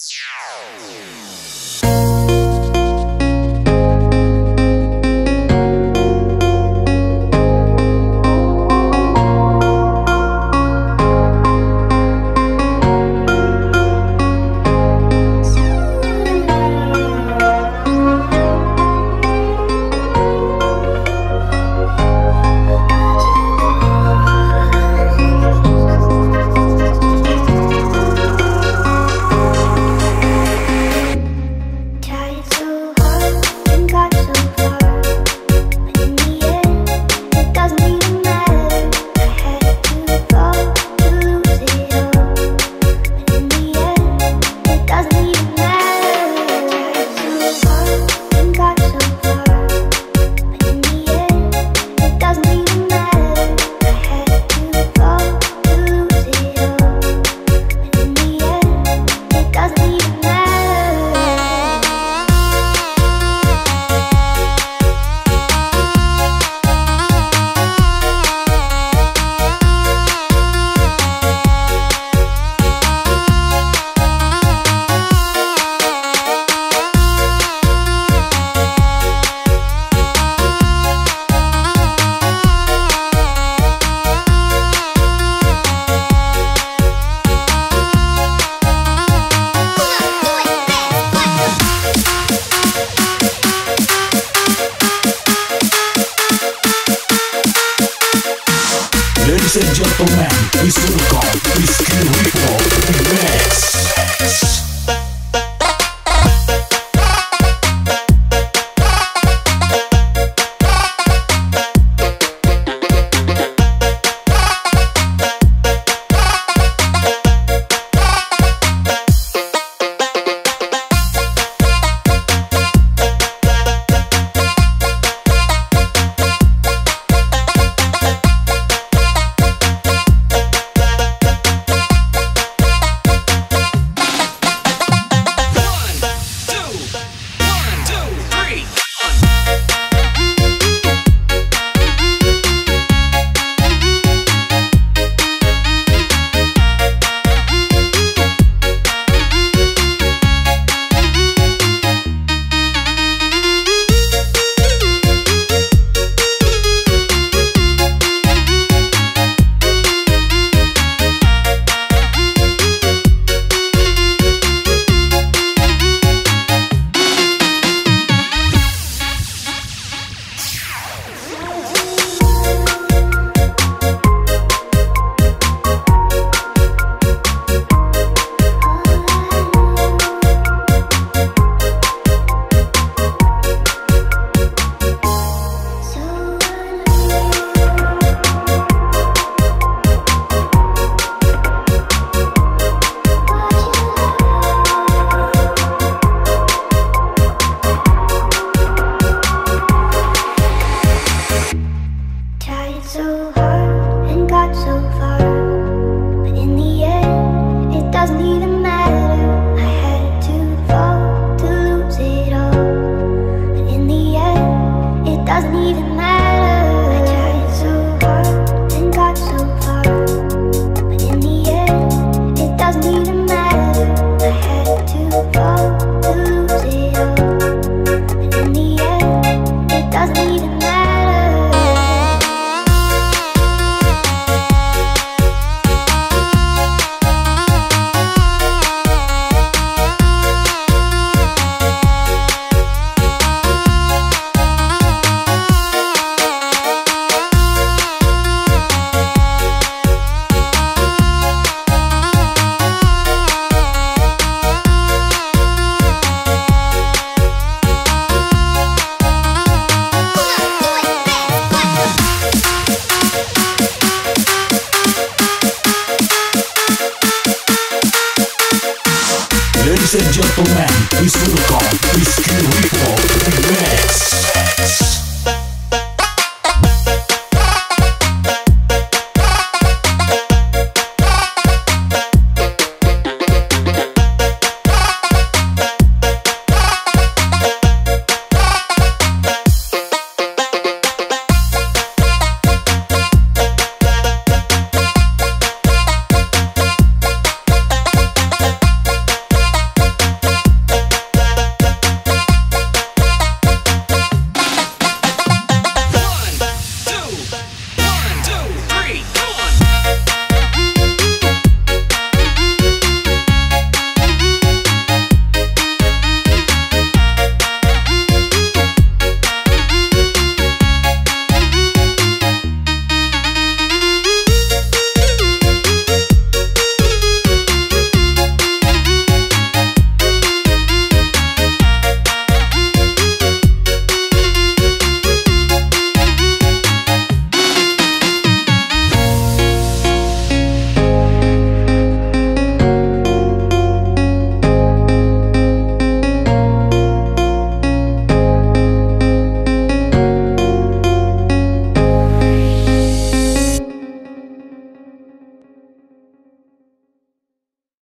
Ciao. This is call, this Urukov, this Kirikov Ladies and gentlemen, it's Vulcan, it's Q-Report, Remax.